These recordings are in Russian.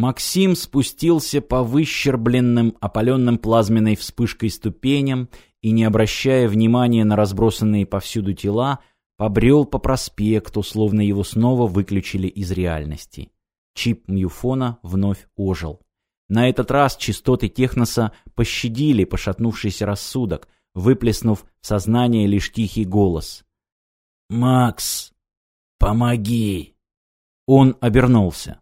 Максим спустился по выщербленным, опаленным плазменной вспышкой ступеням и, не обращая внимания на разбросанные повсюду тела, побрел по проспекту, словно его снова выключили из реальности. Чип Мьюфона вновь ожил. На этот раз частоты техноса пощадили пошатнувшийся рассудок, выплеснув в сознание лишь тихий голос. «Макс, помоги!» Он обернулся.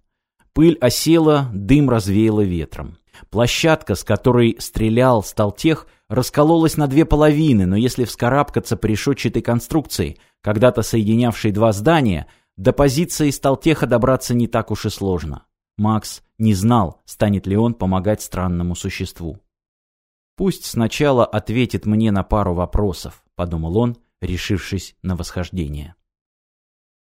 Пыль осела, дым развеяло ветром. Площадка, с которой стрелял Сталтех, раскололась на две половины, но если вскарабкаться по решетчатой конструкции, когда-то соединявшей два здания, до позиции Сталтеха добраться не так уж и сложно. Макс не знал, станет ли он помогать странному существу. «Пусть сначала ответит мне на пару вопросов», — подумал он, решившись на восхождение.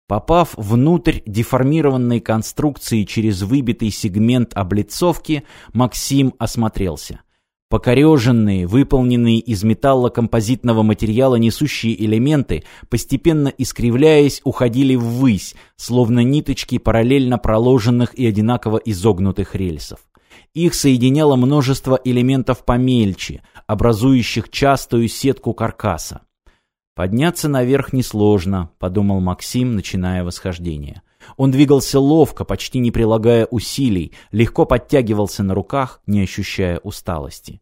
Попав внутрь деформированной конструкции через выбитый сегмент облицовки, Максим осмотрелся. Покореженные, выполненные из металлокомпозитного материала несущие элементы, постепенно искривляясь, уходили ввысь, словно ниточки параллельно проложенных и одинаково изогнутых рельсов. Их соединяло множество элементов помельче, образующих частую сетку каркаса. «Подняться наверх несложно», — подумал Максим, начиная восхождение. Он двигался ловко, почти не прилагая усилий, легко подтягивался на руках, не ощущая усталости.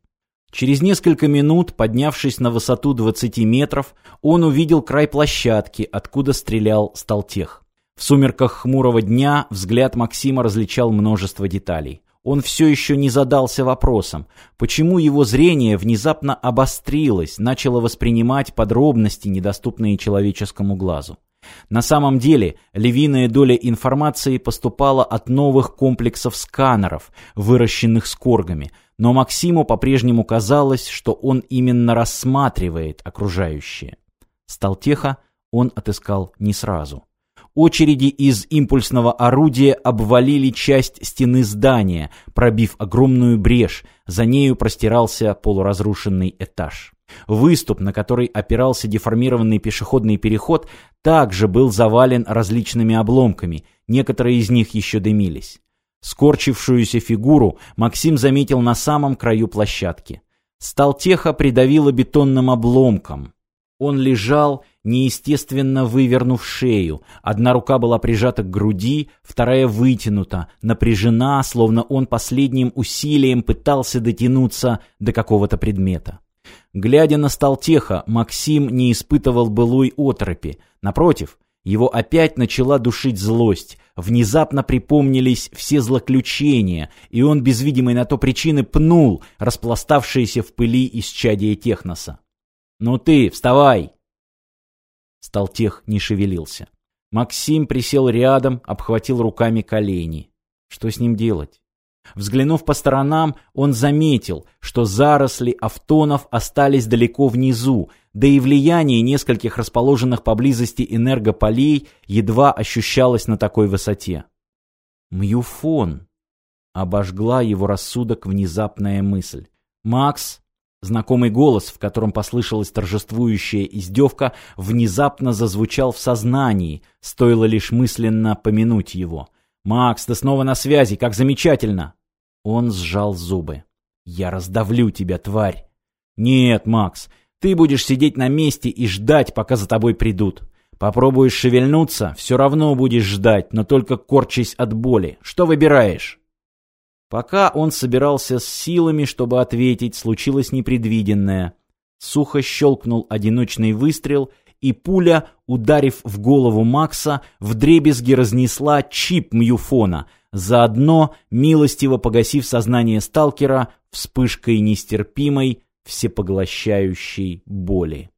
Через несколько минут, поднявшись на высоту 20 метров, он увидел край площадки, откуда стрелял Сталтех. В сумерках хмурого дня взгляд Максима различал множество деталей. Он все еще не задался вопросом, почему его зрение внезапно обострилось, начало воспринимать подробности, недоступные человеческому глазу. На самом деле, львиная доля информации поступала от новых комплексов сканеров, выращенных скоргами, но Максиму по-прежнему казалось, что он именно рассматривает окружающее. Сталтеха он отыскал не сразу. Очереди из импульсного орудия обвалили часть стены здания, пробив огромную брешь, за нею простирался полуразрушенный этаж. Выступ, на который опирался деформированный пешеходный переход, также был завален различными обломками, некоторые из них еще дымились. Скорчившуюся фигуру Максим заметил на самом краю площадки. Сталтеха придавило бетонным обломком. Он лежал, неестественно вывернув шею. Одна рука была прижата к груди, вторая вытянута, напряжена, словно он последним усилием пытался дотянуться до какого-то предмета. Глядя на Сталтеха, Максим не испытывал былой оторопи. Напротив, его опять начала душить злость. Внезапно припомнились все злоключения, и он без видимой на то причины пнул распластавшиеся в пыли исчадие техноса. «Ну ты, вставай!» Сталтех не шевелился. Максим присел рядом, обхватил руками колени. Что с ним делать? Взглянув по сторонам, он заметил, что заросли автонов остались далеко внизу, да и влияние нескольких расположенных поблизости энергополей едва ощущалось на такой высоте. «Мьюфон!» — обожгла его рассудок внезапная мысль. Макс, знакомый голос, в котором послышалась торжествующая издевка, внезапно зазвучал в сознании, стоило лишь мысленно помянуть его. «Макс, ты снова на связи, как замечательно!» Он сжал зубы. «Я раздавлю тебя, тварь!» «Нет, Макс, ты будешь сидеть на месте и ждать, пока за тобой придут. Попробуешь шевельнуться, все равно будешь ждать, но только корчись от боли. Что выбираешь?» Пока он собирался с силами, чтобы ответить, случилось непредвиденное. Сухо щелкнул одиночный выстрел, и пуля, ударив в голову Макса, вдребезги разнесла чип Мьюфона, заодно милостиво погасив сознание сталкера вспышкой нестерпимой, всепоглощающей боли.